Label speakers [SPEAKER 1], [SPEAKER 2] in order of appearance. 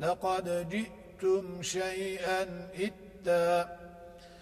[SPEAKER 1] لقد جئتم شيئا إتا